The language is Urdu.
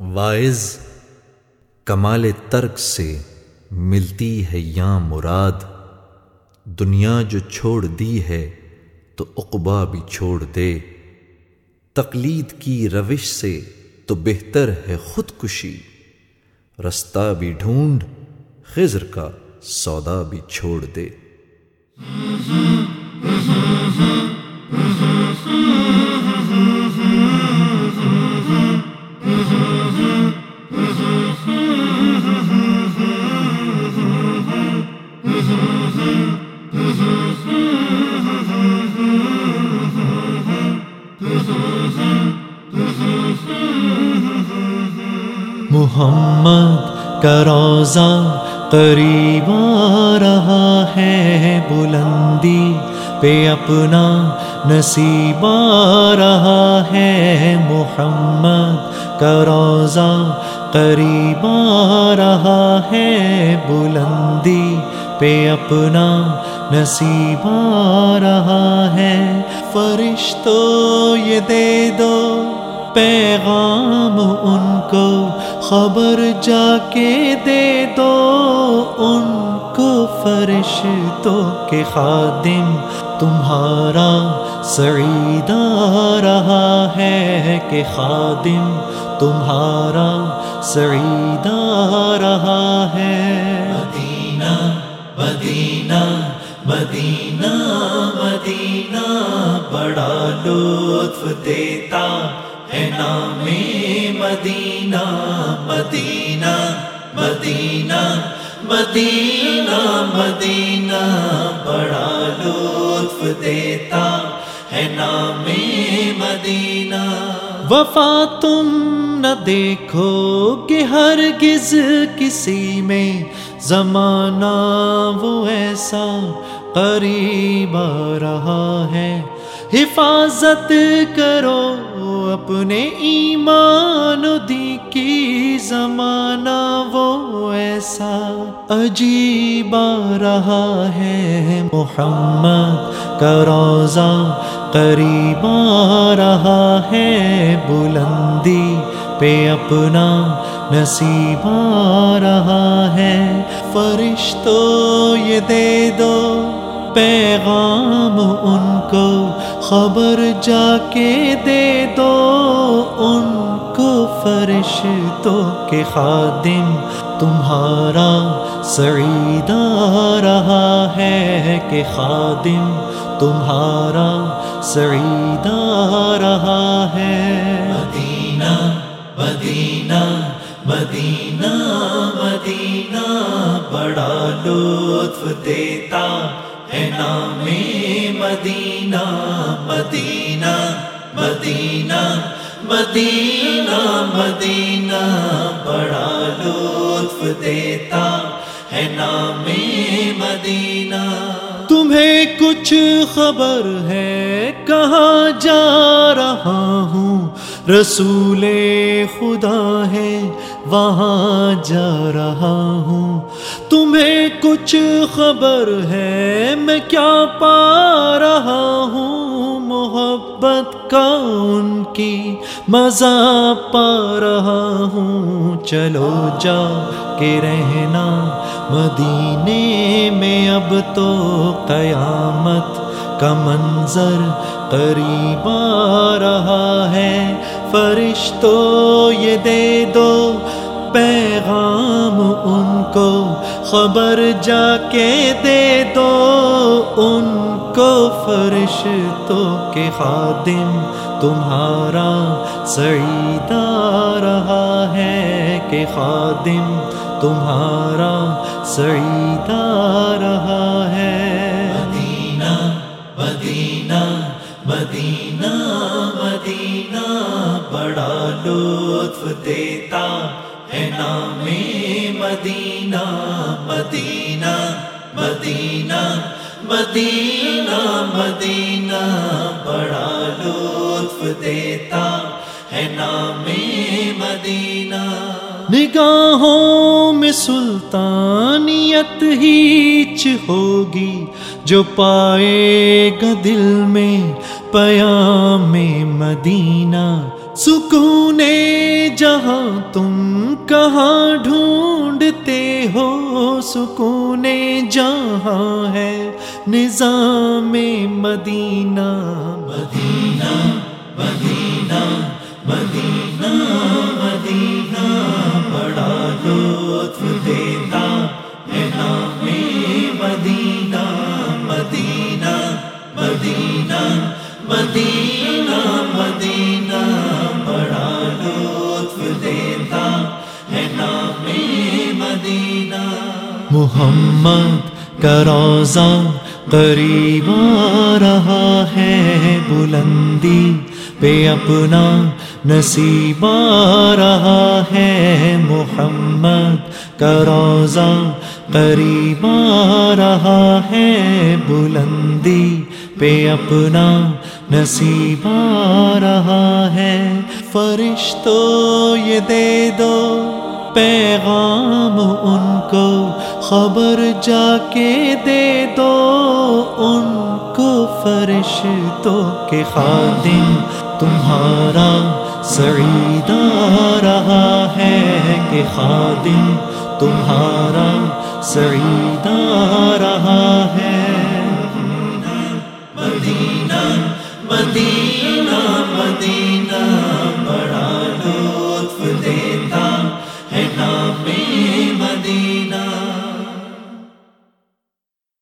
وائز کمال ترک سے ملتی ہے یا مراد، دنیا جو چھوڑ دی ہے تو اقبا بھی چھوڑ دے۔ تقلید کی روش سے تو بہتر ہے خودکشی۔ رستہ بھی ڈھونڈ، خضر کا سودا بھی چھوڑ دے۔ محمد کا روزہ قریب آ رہا ہے بلندی پہ اپنا نصیب آ رہا ہے محمد کا روزہ قریب آ رہا ہے بلندی پہ اپنا نصیب آ رہا ہے فرشتوں یہ دے دو پیغام ان کو خبر جا کے دے دو ان کو فرشتوں کے خادم۔ تمہارا سعید آ رہا ہے کہ خادم۔ تمہارا سعید آ رہا ہے۔ مدینہ مدینہ مدینہ مدینہ۔ بڑا لطف دیتا۔ ہے نام مدینہ مدینہ مدینہ مدینہ مدینہ۔ بڑا لطف دیتا ہے نام مدینہ۔ وفا تم نہ دیکھو کہ ہرگز کسی میں زمانہ وہ ایسا قریب آ رہا ہے۔ حفاظت کرو اپنے ایمان دی کی زمانہ وہ ایسا عجیب رہا ہے۔ محمد کا روزہ قریب آ رہا ہے۔ بلندی پہ اپنا نصیب آ رہا ہے۔ فرشتوں یہ دے دو۔ پیغام ان کو، خبر جا کے دے دو ان کو فرشتوں کے خادم۔ تمہارا سعید آ رہا ہے کہ خادم، تمہارا سعید آ رہا ہے۔ مدینہ مدینہ مدینہ مدینہ، بڑا لطف دیتا۔ ہے نام مدینہ مدینہ مدینہ مدینہ مدینہ، بڑا لطف دیتا ہے نام مدینہ۔ تمہیں کچھ خبر ہے، کہاں جا رہا ہوں؟ رسول خدا ہے، وہاں جا رہا ہوں۔ تمہیں کچھ خبر ہے، میں کیا پا رہا ہوں؟ محبت کا ان کی مزہ پا رہا ہوں۔ چلو جا کے رہنا۔ مدینے میں اب تو قیامت کا منظر قریب آ رہا ہے۔ فرشتوں یہ دے دو پیغام ان کو، خبر جا کے دے دو ان کو فرشتوں کے خادم، تمہارا سعید آ رہا ہے کہ خادم، تمہارا سعید آ رہا ہے۔ مدینہ مدینہ مدینہ۔ مدینہ بڑا لطف دیتا ہے نام مدینہ مدینہ مدینہ مدینہ مدینہ بڑا لطف دیتا ہے نام مدینہ۔ نگاہوں میں سلطانیت ہیچ ہوگی جو پائے گا دل میں۔ پیام مدینہ، سکون جہاں تم کہاں ڈھونڈتے ہو؟ سکون جہاں ہے نظام مدینہ۔ مدینہ مدینہ مدینہ مدینہ، بڑا لطف دیتا ہے نام مدینہ مدینہ، بڑا لطف دیتا ہے نام مدینہ۔ محمد کا روزہ قریب آ رہا ہے، بلندی پہ اپنا نصیب آ رہا ہے۔ محمد کا روزہ قریب آ رہا ہے، بلندی پہ اپنا نصیب آ رہا ہے۔ فرشتو، یہ دے دو۔ پیغام ان کو، خبر جا کے دے دو۔ ان کو فرشتوں کے خادم تمہارا سعید آ رہا ہے۔ کہ خادم تمہارا سعید آ رہا ہے۔ مدینہ مدینہ مدینہ بڑا لطف دیتا ہے نام